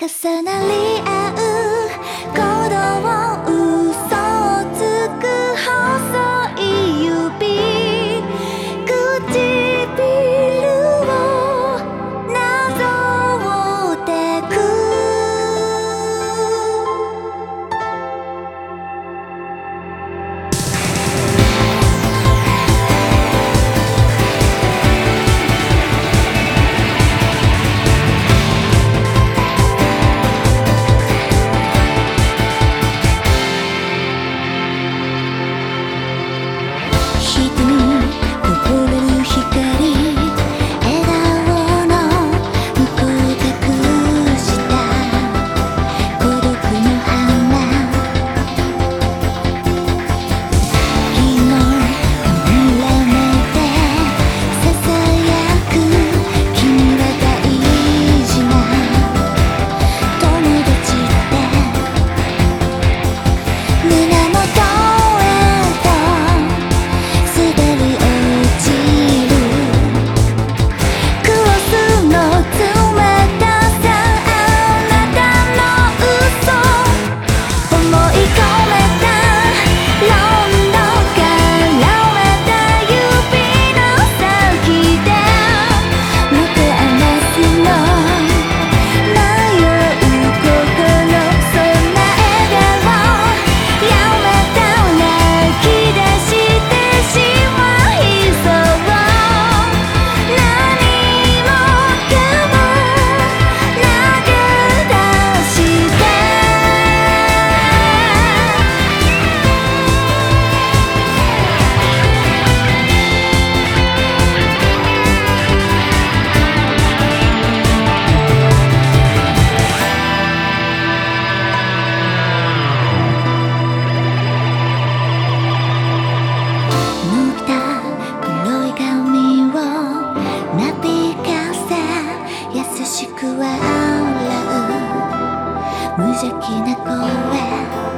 重なり合う無邪気な声